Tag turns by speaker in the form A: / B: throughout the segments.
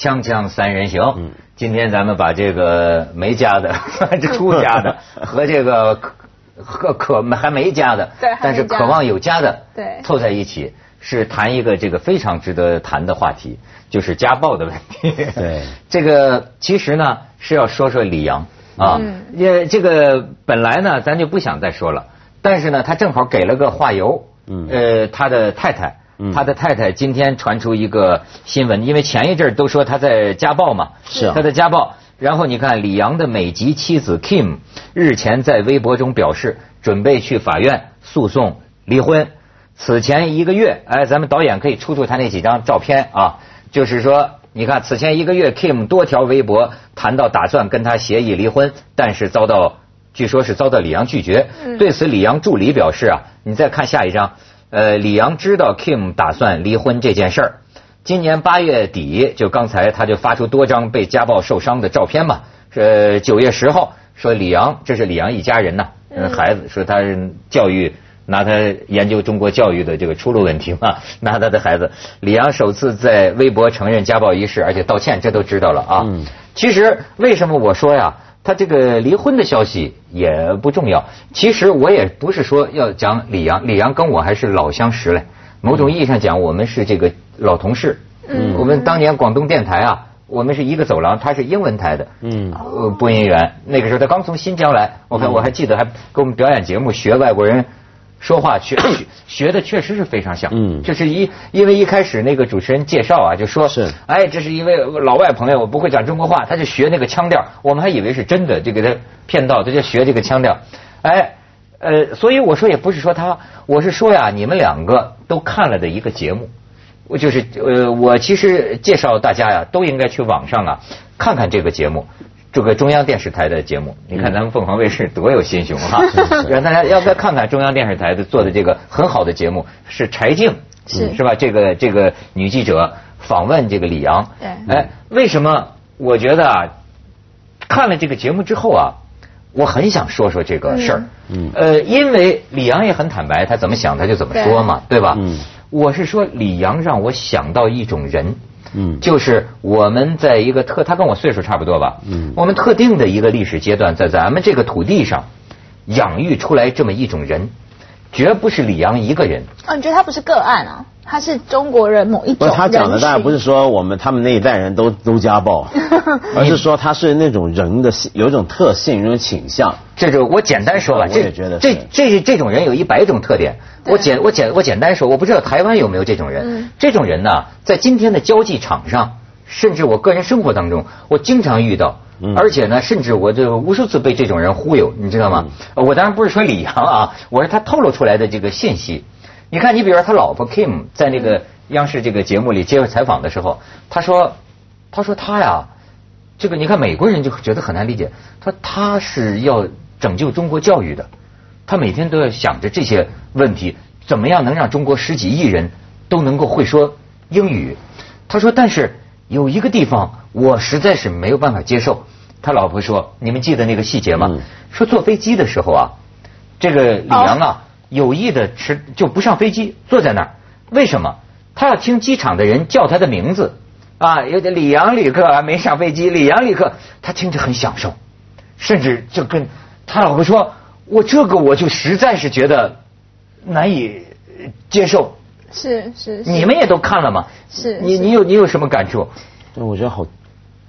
A: 锵锵三人行，今天咱们把这个没家的、这出家的 和这个可可还没家的，但是渴望有家的，
B: 对，
A: 凑在一起是谈一个这个非常值得谈的话题，就是家暴的问题。
C: 对，
A: 这个其实呢是要说说李阳啊，也这个本来呢咱就不想再说了，但是呢他正好给了个话由，嗯，呃他的太太。他的太太今天传出一个新闻，因为前一阵都说他在家暴嘛，
C: 是
A: 他在家暴。然后你看李阳的美籍妻子 Kim 日前在微博中表示，准备去法院诉讼离婚。此前一个月，哎，咱们导演可以出出他那几张照片啊，就是说，你看此前一个月，Kim 多条微博谈到打算跟他协议离婚，但是遭到，据说是遭到李阳拒绝。对此，李阳助理表示啊，你再看下一张。呃，李阳知道 Kim 打算离婚这件事儿，今年八月底就刚才他就发出多张被家暴受伤的照片嘛。呃，九月十号说李阳，这是李阳一家人呐，嗯孩子说他教育拿他研究中国教育的这个出路问题嘛，拿他的孩子。李阳首次在微博承认家暴一事，而且道歉，这都知道了啊。其实为什么我说呀？他这个离婚的消息也不重要。其实我也不是说要讲李阳，李阳跟我还是老相识嘞。某种意义上讲，我们是这个老同事。嗯。我们当年广东电台啊，我们是一个走廊，他是英文台的。嗯。呃，播音员，那个时候他刚从新疆来，我看我还记得还给我们表演节目，学外国人。说话 学学的确实是非常像，嗯，这是一因为一开始那个主持人介绍啊，就说
C: 是，
A: 哎，这是一位老外朋友，我不会讲中国话，他就学那个腔调，我们还以为是真的，就给他骗到，他就学这个腔调，哎，呃，所以我说也不是说他，我是说呀，你们两个都看了的一个节目，我就是呃，我其实介绍大家呀，都应该去网上啊看看这个节目。这个中央电视台的节目，你看咱们凤凰卫视多有心胸哈！让大家要再看看中央电视台的做的这个很好的节目，是柴静
B: 是
A: 是吧？这个这个女记者访问这个李阳，哎，为什么我觉得啊，看了这个节目之后啊，我很想说说这个事儿，嗯，呃，因为李阳也很坦白，他怎么想他就怎么说嘛，对吧？嗯，我是说李阳让我想到一种人。嗯，就是我们在一个特，他跟我岁数差不多吧。嗯，我们特定的一个历史阶段，在咱们这个土地上养育出来这么一种人，绝不是李阳一个人。
B: 啊，你觉得他不是个案啊？他是中国人某一种。不，
C: 他讲的当然不是说我们他们那一代人都都家暴，而是说他是那种人的有一种特性，一种倾向。
A: 这就我简单说吧，
C: 这这
A: 这这种人有一百种特点。我简我简我简单说，我不知道台湾有没有这种人。这种人呢，在今天的交际场上，甚至我个人生活当中，我经常遇到。而且呢，甚至我就无数次被这种人忽悠，你知道吗？我当然不是说李阳啊，我是他透露出来的这个信息。你看，你比如说他老婆 Kim 在那个央视这个节目里接受采访的时候，他说，他说他呀，这个你看美国人就觉得很难理解，他他是要拯救中国教育的，他每天都要想着这些问题，怎么样能让中国十几亿人都能够会说英语？他说，但是有一个地方我实在是没有办法接受。他老婆说，你们记得那个细节吗？说坐飞机的时候啊，这个李阳啊。有意的迟就不上飞机，坐在那儿，为什么？他要听机场的人叫他的名字啊，有点李阳旅客还没上飞机，李阳旅客，他听着很享受，甚至就跟他老婆说：“我这个我就实在是觉得难以接受。”
B: 是是，
A: 你们也都看了吗？
B: 是，
A: 你你有你有什么感触？
C: 我觉得好。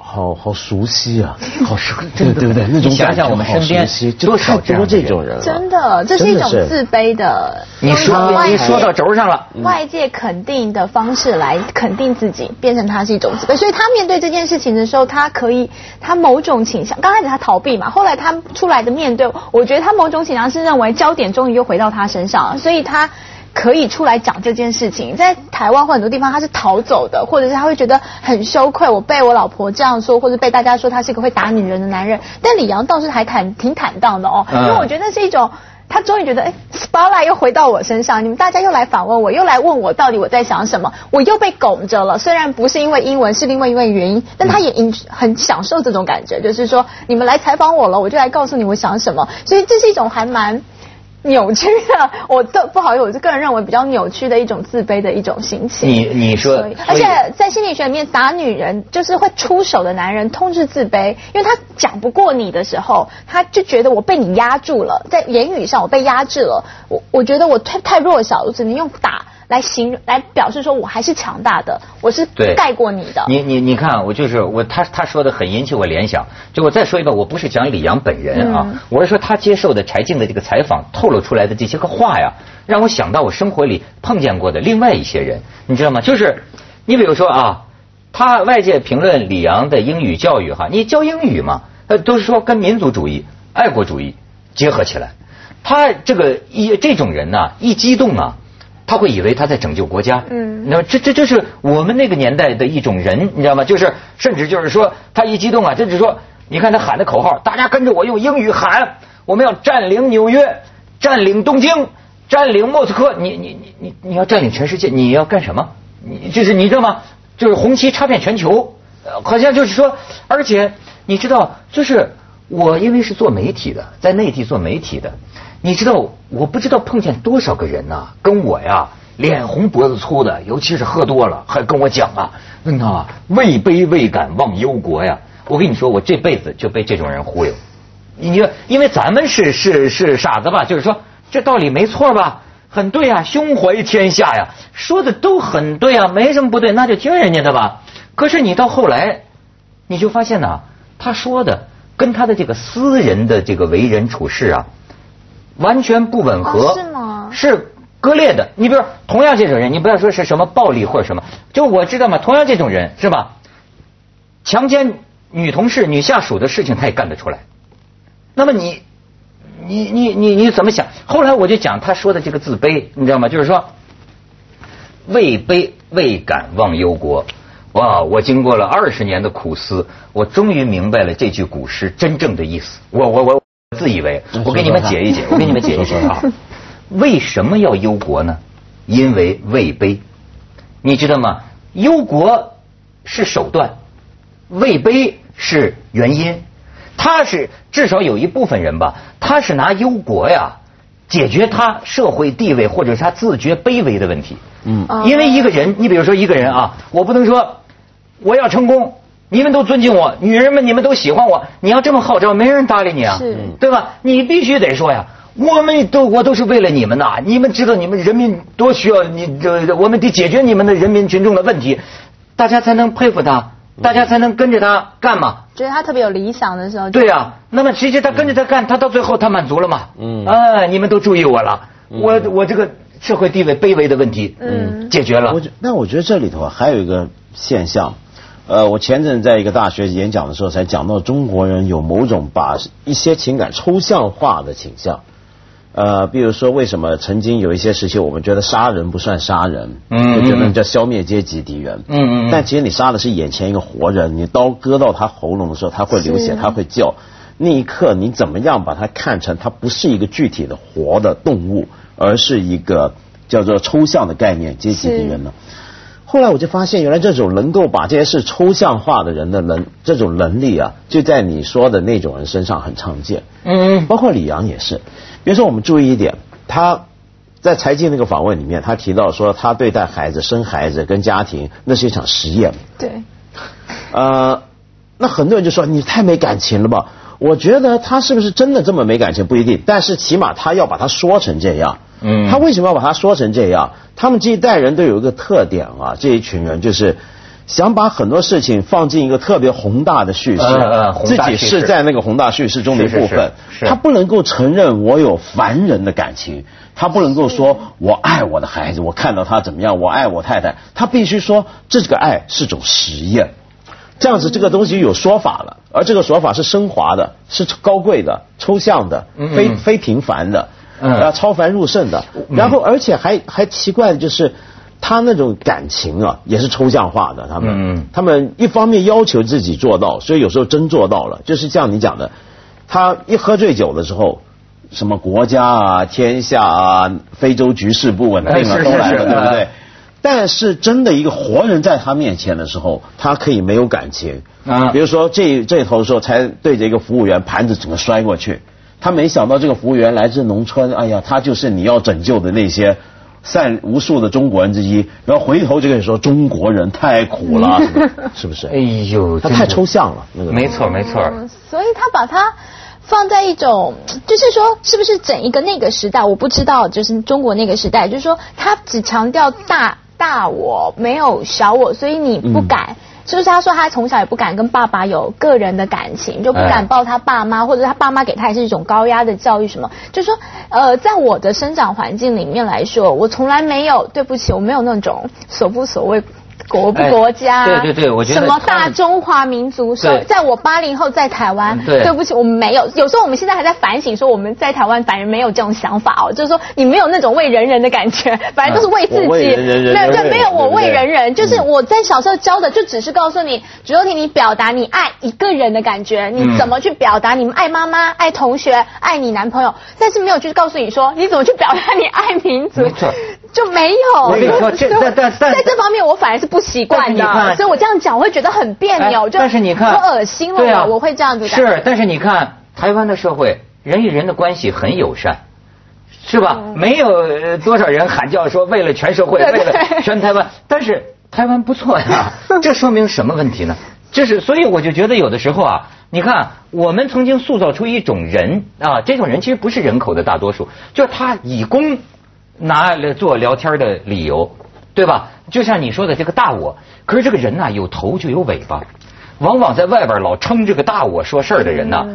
C: 好好熟悉啊，
A: 好熟，对
C: 对对，那种
A: 想想我们身边多少多
C: 这种人，
B: 真的，这是一种自卑的。
A: 你说你说到轴上了，
B: 外界肯定的方式来肯定自己，变成他是一种自卑，所以他面对这件事情的时候，他可以，他某种倾向，刚开始他逃避嘛，后来他出来的面对，我觉得他某种倾向是认为焦点终于又回到他身上了，所以他。可以出来讲这件事情，在台湾或很多地方他是逃走的，或者是他会觉得很羞愧，我被我老婆这样说，或者被大家说他是一个会打女人的男人。但李阳倒是还坦挺坦荡的哦，因为我觉得是一种他终于觉得哎，spotlight 又回到我身上，你们大家又来访问我，又来问我到底我在想什么，我又被拱着了。虽然不是因为英文，是另外一位原因，但他也很享受这种感觉，就是说你们来采访我了，我就来告诉你我想什么。所以这是一种还蛮。扭曲的，我都不好意思，我就个人认为比较扭曲的一种自卑的一种心情。
A: 你你说
B: 而且在心理学里面，打女人就是会出手的男人，通是自卑，因为他讲不过你的时候，他就觉得我被你压住了，在言语上我被压制了，我我觉得我太太弱小，我只能用打。来形容来表示说我还是强大的，我是盖过你的。
A: 你你你看，我就是我，他他说的很引起我联想。就我再说一遍，我不是讲李阳本人啊，我是说他接受的柴静的这个采访透露出来的这些个话呀，让我想到我生活里碰见过的另外一些人，你知道吗？就是你比如说啊，他外界评论李阳的英语教育哈，你教英语嘛，呃，都是说跟民族主义、爱国主义结合起来。他这个一这种人呢，一激动啊。他会以为他在拯救国家，嗯，那这这这是我们那个年代的一种人，你知道吗？就是甚至就是说，他一激动啊，就是说，你看他喊的口号，大家跟着我用英语喊，我们要占领纽约，占领东京，占领莫斯科，你你你你你要占领全世界，你要干什么？你就是你知道吗？就是红旗插遍全球，好像就是说，而且你知道，就是我因为是做媒体的，在内地做媒体的。你知道我不知道碰见多少个人呐，跟我呀脸红脖子粗的，尤其是喝多了，还跟我讲啊，问他位卑未敢忘忧国呀。我跟你说，我这辈子就被这种人忽悠。你因为咱们是是是傻子吧？就是说这道理没错吧？很对啊，胸怀天下呀，说的都很对啊，没什么不对，那就听人家的吧。可是你到后来，你就发现呐，他说的跟他的这个私人的这个为人处事啊。完全不吻合，
B: 是吗？
A: 是割裂的。你比如同样这种人，你不要说是什么暴力或者什么，就我知道嘛，同样这种人是吧？强奸女同事、女下属的事情他也干得出来。那么你，你你你你怎么想？后来我就讲他说的这个自卑，你知道吗？就是说，位卑未敢忘忧国。哇！我经过了二十年的苦思，我终于明白了这句古诗真正的意思。我我我。自以为我给你们解一解，我给你们解一解 啊！为什么要忧国呢？因为位卑，你知道吗？忧国是手段，位卑是原因。他是至少有一部分人吧，他是拿忧国呀解决他社会地位或者是他自觉卑微的问题。嗯，因为一个人，你比如说一个人啊，我不能说我要成功。你们都尊敬我，女人们你们都喜欢我。你要这么号召，没人搭理你啊，对吧？你必须得说呀，我们都我都是为了你们呐。你们知道你们人民多需要你，这我们得解决你们的人民群众的问题，大家才能佩服他，大家才能跟着他干嘛？
B: 觉得他特别有理想的时候。
A: 对呀，那么其实他跟着他干，他到最后他满足了嘛？嗯，啊，你们都注意我了，我我这个社会地位卑微的问题，嗯，解决了。
C: 我那我觉得这里头还有一个现象。呃，我前阵在一个大学演讲的时候，才讲到中国人有某种把一些情感抽象化的倾向。呃，比如说，为什么曾经有一些时期，我们觉得杀人不算杀人，嗯，就觉得叫消灭阶级敌人，嗯嗯，但其实你杀的是眼前一个活人，你刀割到他喉咙的时候，他会流血，他会叫，那一刻你怎么样把它看成他不是一个具体的活的动物，而是一个叫做抽象的概念阶级敌人呢？后来我就发现，原来这种能够把这些事抽象化的人的能，这种能力啊，就在你说的那种人身上很常见。嗯，包括李阳也是。比如说，我们注意一点，他在财经那个访问里面，他提到说，他对待孩子、生孩子跟家庭，那是一场实验。
B: 对。
C: 呃，那很多人就说你太没感情了吧？我觉得他是不是真的这么没感情不一定，但是起码他要把它说成这样。嗯。他为什么要把他说成这样？他们这一代人都有一个特点啊，这一群人就是想把很多事情放进一个特别宏大的叙事，自己是在那个宏大叙事中的一部分。他不能够承认我有凡人的感情，他不能够说我爱我的孩子，我看到他怎么样，我爱我太太。他必须说这个爱是种实验，这样子这个东西有说法了，而这个说法是升华的，是高贵的、抽象的、非非平凡的。啊，超凡入圣的，然后而且还还奇怪的就是，他那种感情啊，也是抽象化的。他们，他们一方面要求自己做到，所以有时候真做到了，就是像你讲的，他一喝醉酒的时候，什么国家啊、天下啊、非洲局势不稳定啊都来了，对不对？但是真的一个活人在他面前的时候，他可以没有感情啊。比如说这这头的时候，才对着一个服务员盘子整个摔过去。他没想到这个服务员来自农村，哎呀，他就是你要拯救的那些善无数的中国人之一。然后回头就跟你说中国人太苦了，是不是？
A: 哎呦，
C: 他太抽象了，那个
A: 没错没错。
B: 所以他把它。放在一种，就是说，是不是整一个那个时代，我不知道，就是中国那个时代，就是说，他只强调大大我，没有小我，所以你不敢，就是他说他从小也不敢跟爸爸有个人的感情，就不敢抱他爸妈，或者他爸妈给他也是一种高压的教育，什么，就是说，呃，在我的生长环境里面来说，我从来没有，对不起，我没有那种所不所谓。国不国家？
A: 对对对，我觉得
B: 什么大中华民族？是在我八零后在台湾，对不起，我们没有。有时候我们现在还在反省，说我们在台湾反而没有这种想法哦，就是说你没有那种为人人的感觉，反正都是为自己。
C: 对
B: 对，没有我为人人，就是我在小时候教的，就只是告诉你，只有听你表达你爱一个人的感觉，你怎么去表达？你们爱妈妈、爱同学、爱你男朋友，但是没有去告诉你说你怎么去表达你爱民族。就没有。
A: 我跟你说，这但但但
B: 在这方面我反而是不习惯的，所以我这样讲我会觉得很别扭，就
A: 但是你看，
B: 我恶心了，我会这样子。
A: 是，但是你看台湾的社会，人与人的关系很友善，是吧？没有多少人喊叫说为了全社会，为了全台湾，但是台湾不错呀，这说明什么问题呢？就是所以我就觉得有的时候啊，你看我们曾经塑造出一种人啊，这种人其实不是人口的大多数，就是他以公。拿来做聊天的理由，对吧？就像你说的这个大我，可是这个人呐，有头就有尾巴，往往在外边老称这个大我说事儿的人呢，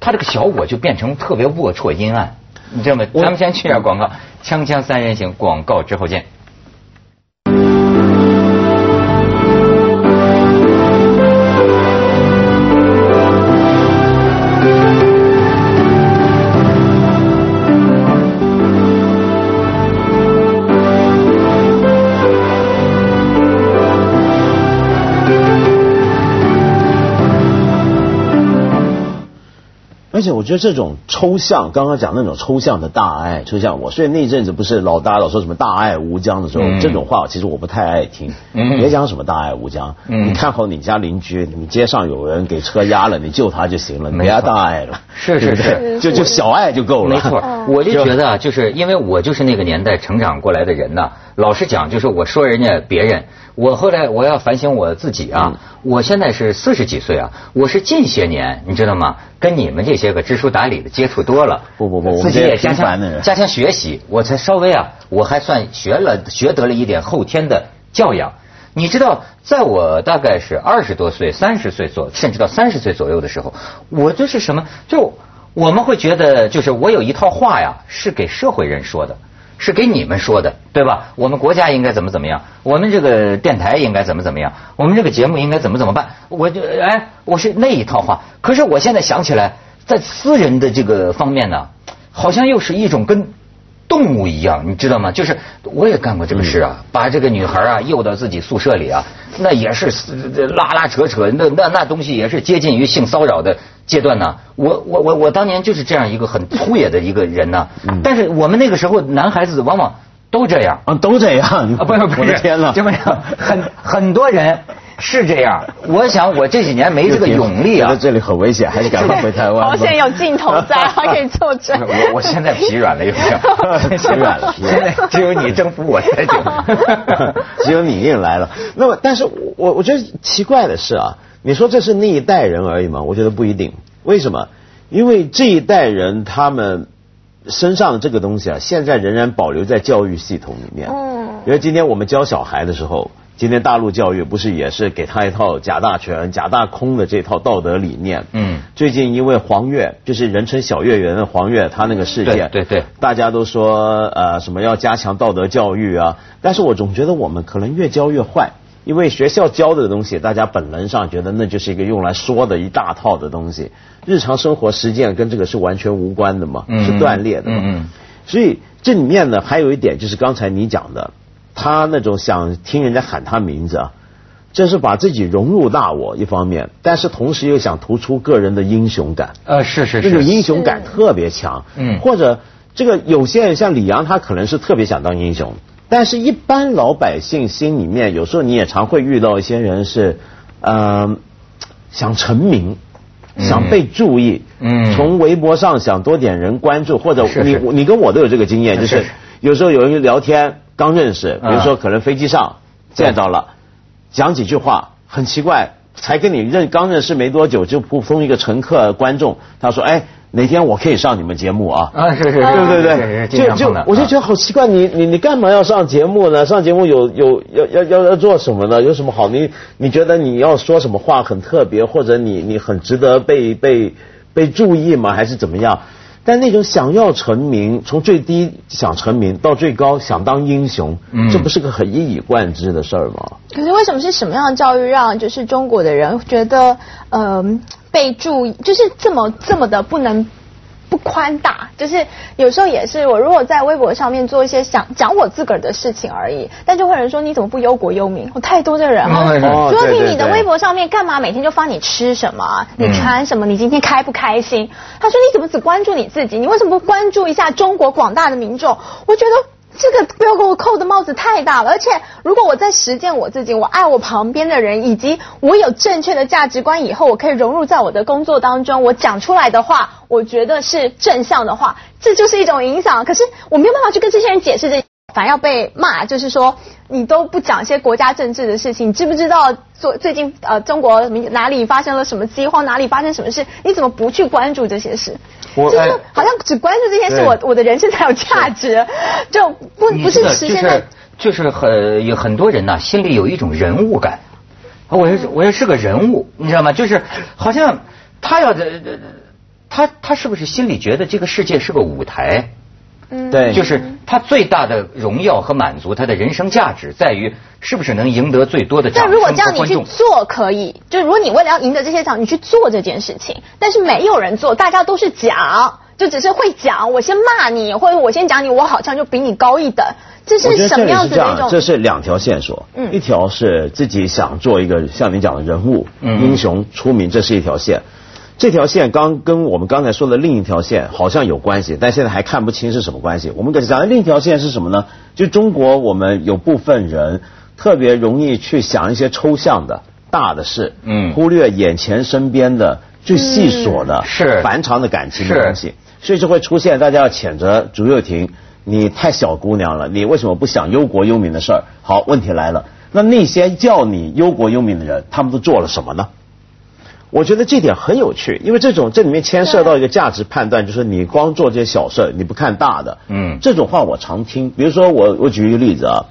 A: 他这个小我就变成特别龌龊阴暗，你知道吗？咱们先去下广告，锵锵三人行广告之后见。
C: 我觉得这种抽象，刚刚讲那种抽象的大爱，抽象我，所以那阵子不是老大老说什么大爱无疆的时候，这种话其实我不太爱听。别讲什么大爱无疆，你看好你家邻居，你街上有人给车压了，你救他就行了，别大爱了。
A: 是是是，
C: 就就小爱就够了。
A: 没错，我就觉得就是因为我就是那个年代成长过来的人呢。老实讲，就是我说人家别人，我后来我要反省我自己啊。我现在是四十几岁啊，我是近些年你知道吗？跟你们这些个知书达理的接触多了，
C: 不不不，
A: 自己也加强加强学习，我才稍微啊，我还算学了学得了一点后天的教养。你知道，在我大概是二十多岁、三十岁左，甚至到三十岁左右的时候，我就是什么？就我们会觉得，就是我有一套话呀，是给社会人说的。是给你们说的，对吧？我们国家应该怎么怎么样？我们这个电台应该怎么怎么样？我们这个节目应该怎么怎么办？我就哎，我是那一套话。可是我现在想起来，在私人的这个方面呢，好像又是一种跟。动物一样，你知道吗？就是我也干过这个事啊，把这个女孩啊诱到自己宿舍里啊，那也是拉拉扯扯，那那那东西也是接近于性骚扰的阶段呢。我我我我当年就是这样一个很粗野的一个人呢。但是我们那个时候男孩子往往都这样
C: 啊，都这样
A: 啊，不是不是，天哪，这么样，很很多人。是这样，我想我这几年没这个勇力啊。
C: 觉得这里很危险，还是赶快回台湾。
B: 好险有镜头在，还可以坐着。
A: 我我现在疲软了，有点
C: 疲软了。
A: 现在只有你征服我才行，
C: 只有你硬来了。那么，但是我我觉得奇怪的是啊，你说这是那一代人而已吗？我觉得不一定。为什么？因为这一代人他们身上的这个东西啊，现在仍然保留在教育系统里面。嗯。因为今天我们教小孩的时候。今天大陆教育不是也是给他一套假大全、假大空的这套道德理念？嗯。最近因为黄月，就是人称小月圆的黄月，他那个事件，
A: 对对，
C: 大家都说呃什么要加强道德教育啊，但是我总觉得我们可能越教越坏，因为学校教的东西，大家本能上觉得那就是一个用来说的一大套的东西，日常生活实践跟这个是完全无关的嘛，是断裂的嘛。嗯。所以这里面呢，还有一点就是刚才你讲的。他那种想听人家喊他名字啊，这是把自己融入大我一方面，但是同时又想突出个人的英雄感。
A: 呃，是是是，
C: 那种英雄感特别强。嗯，或者这个有些人像李阳，他可能是特别想当英雄，但是一般老百姓心里面，有时候你也常会遇到一些人是，嗯，想成名。想被注意，嗯，从微博上想多点人关注，或者你你跟我都有这个经验，就是有时候有人聊天刚认识，比如说可能飞机上见到了，讲几句话很奇怪，才跟你认刚认识没多久，就普通一个乘客观众，他说哎。哪天我可以上你们节目啊？
A: 啊，是是是，
C: 对对对，就就我就觉得好奇怪，你你你干嘛要上节目呢？上节目有有要要要要做什么呢？有什么好？你你觉得你要说什么话很特别，或者你你很值得被被被注意吗？还是怎么样？但那种想要成名，从最低想成名到最高想当英雄，这不是个很一以贯之的事儿吗？
B: 可是为什么是什么样的教育让就是中国的人觉得嗯？被注意，就是这么这么的不能不宽大，就是有时候也是我如果在微博上面做一些想讲我自个儿的事情而已，但就会有人说你怎么不忧国忧民？我太多的人了，说你你的微博上面干嘛每天就发你吃什么，你穿什么，你今天开不开心？他说你怎么只关注你自己？你为什么不关注一下中国广大的民众？我觉得。这个不要给我扣的帽子太大了，而且如果我在实践我自己，我爱我旁边的人，以及我有正确的价值观，以后我可以融入在我的工作当中，我讲出来的话，我觉得是正向的话，这就是一种影响。可是我没有办法去跟这些人解释这。反要被骂，就是说你都不讲一些国家政治的事情，你知不知道做最近呃中国哪里发生了什么饥荒，哪里发生什么事？你怎么不去关注这些事？就是好像只关注这些事，我我的人生才有价值，就不不是实现
A: 在就是很有很多人呢，心里有一种人物感，我也我也是个人物，你知道吗？就是好像他要的他他是不是心里觉得这个世界是个舞台？
C: 嗯，对，
A: 就是他最大的荣耀和满足，他的人生价值在于是不是能赢得最多的掌声
B: 但如果这样你去做可以，就如果你为了要赢得这些奖，你去做这件事情，但是没有人做，大家都是讲，就只是会讲，我先骂你，或者我先讲你，我好像就比你高一等，这是什么样子的一种？
C: 这是两条线索，嗯，一条是自己想做一个像你讲的人物、英雄出名，这是一条线。这条线刚跟我们刚才说的另一条线好像有关系，但现在还看不清是什么关系。我们讲的另一条线是什么呢？就中国我们有部分人特别容易去想一些抽象的大的事，嗯，忽略眼前身边的最细琐的、是繁长的感情的东西，所以就会出现大家要谴责朱又廷，你太小姑娘了，你为什么不想忧国忧民的事儿？好，问题来了，那那些叫你忧国忧民的人，他们都做了什么呢？我觉得这点很有趣，因为这种这里面牵涉到一个价值判断，就是你光做这些小事，你不看大的。嗯，这种话我常听。比如说，我我举一个例子啊，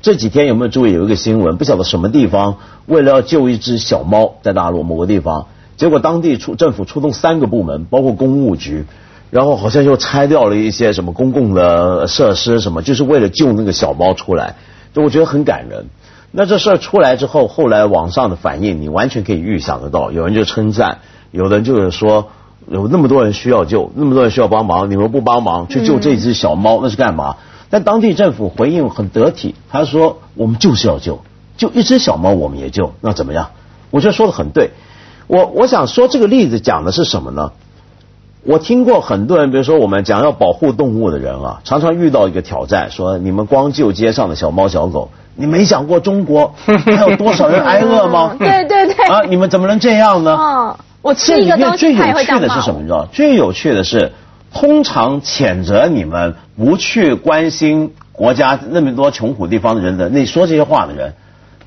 C: 这几天有没有注意有一个新闻？不晓得什么地方为了要救一只小猫，在大陆某个地方，结果当地出政府出动三个部门，包括公务局，然后好像又拆掉了一些什么公共的设施，什么就是为了救那个小猫出来，就我觉得很感人。那这事儿出来之后，后来网上的反应你完全可以预想得到，有人就称赞，有人就是说有那么多人需要救，那么多人需要帮忙，你们不帮忙去救这只小猫，那是干嘛？但当地政府回应很得体，他说我们就是要救，就一只小猫我们也救，那怎么样？我觉得说的很对。我我想说这个例子讲的是什么呢？我听过很多人，比如说我们讲要保护动物的人啊，常常遇到一个挑战，说你们光救街上的小猫小狗。你没想过中国还有多少人挨饿吗？
B: 对对对。
C: 啊，你们怎么能这样呢？
B: 嗯，我吃一个东
C: 西最有趣的是什么？你知道？最有趣的是，通常谴责你们不去关心国家那么多穷苦地方的人的，那说这些话的人，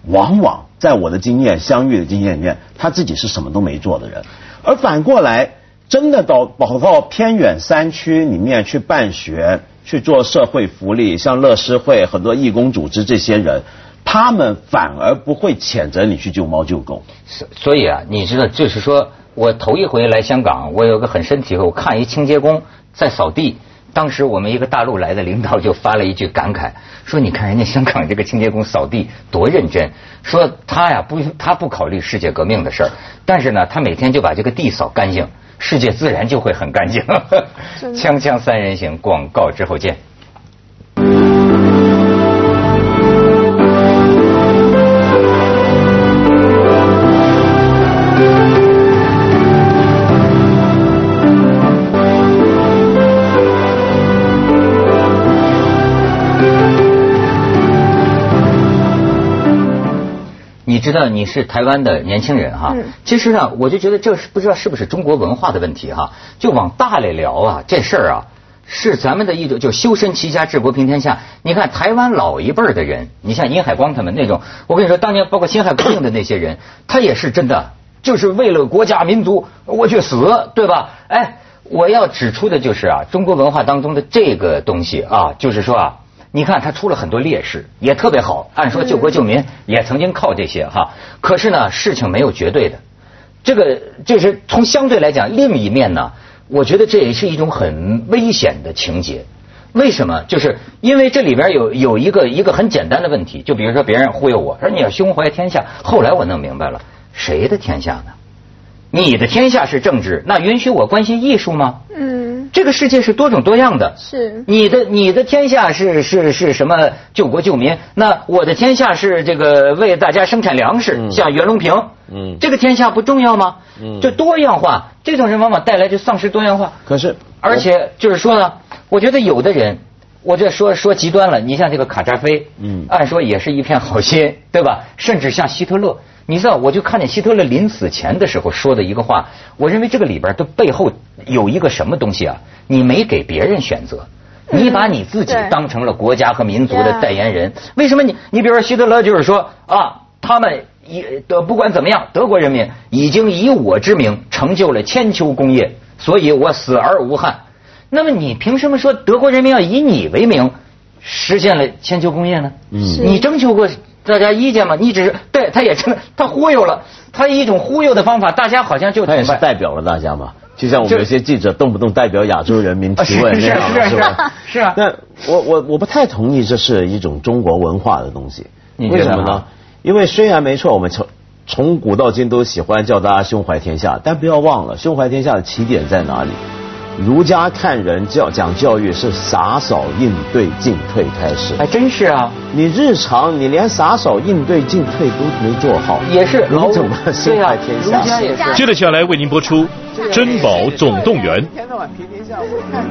C: 往往在我的经验、相遇的经验里面，他自己是什么都没做的人。而反过来，真的到跑到偏远山区里面去办学。去做社会福利，像乐施会很多义工组织，这些人，他们反而不会谴责你去救猫救狗。
A: 所所以啊，你知道，就是说我头一回来香港，我有个很深体会。我看一清洁工在扫地，当时我们一个大陆来的领导就发了一句感慨，说你看人家香港这个清洁工扫地多认真，说他呀不他不考虑世界革命的事儿，但是呢，他每天就把这个地扫干净。世界自然就会很干净。锵锵三人行，广告之后见。知道你是台湾的年轻人哈，其实呢，我就觉得这是不知道是不是中国文化的问题哈，就往大了聊啊，这事儿啊，是咱们的一种就修身齐家治国平天下。你看台湾老一辈的人，你像殷海光他们那种，我跟你说，当年包括辛亥革命的那些人，他也是真的，就是为了国家民族我去死，对吧？哎，我要指出的就是啊，中国文化当中的这个东西啊，就是说啊。你看他出了很多劣势，也特别好。按说救国救民也曾经靠这些哈，可是呢，事情没有绝对的。这个就是从相对来讲，另一面呢，我觉得这也是一种很危险的情节。为什么？就是因为这里边有有一个一个很简单的问题，就比如说别人忽悠我说你要胸怀天下，后来我弄明白了，谁的天下呢？你的天下是政治，那允许我关心艺术吗？嗯，这个世界是多种多样的。
B: 是
A: 你的你的天下是是是什么救国救民？那我的天下是这个为大家生产粮食，像袁隆平。嗯，这个天下不重要吗？嗯，就多样化，这种人往往带来就丧失多样化。
C: 可是，
A: 而且就是说呢，我觉得有的人，我这说说极端了，你像这个卡扎菲，嗯，按说也是一片好心，对吧？甚至像希特勒。你知道，我就看见希特勒临死前的时候说的一个话，我认为这个里边的背后有一个什么东西啊？你没给别人选择，你把你自己当成了国家和民族的代言人。为什么你？你比如说希特勒就是说啊，他们以的不管怎么样，德国人民已经以我之名成就了千秋功业，所以我死而无憾。那么你凭什么说德国人民要以你为名实现了千秋功业呢？嗯，你征求过？大家意见吗？你只是对他也成，他忽悠了，他一种忽悠的方法，大家好像就
C: 他也是代表了大家嘛。就像我们有些记者动不动代表亚洲人民提问那
A: 样，是吧？是 啊。
C: 那我我我不太同意这是一种中国文化的东西。为什么呢？因为虽然没错，我们从从古到今都喜欢叫大家胸怀天下，但不要忘了胸怀天下的起点在哪里。儒家看人教讲教育是洒扫应对进退开始，
A: 还真是啊！
C: 你日常你连洒扫应对进退都没做好，
A: 也是
C: 老怎么心怀天下？
D: 接着下来为您播出《珍宝总动员》。天到晚天天下，我看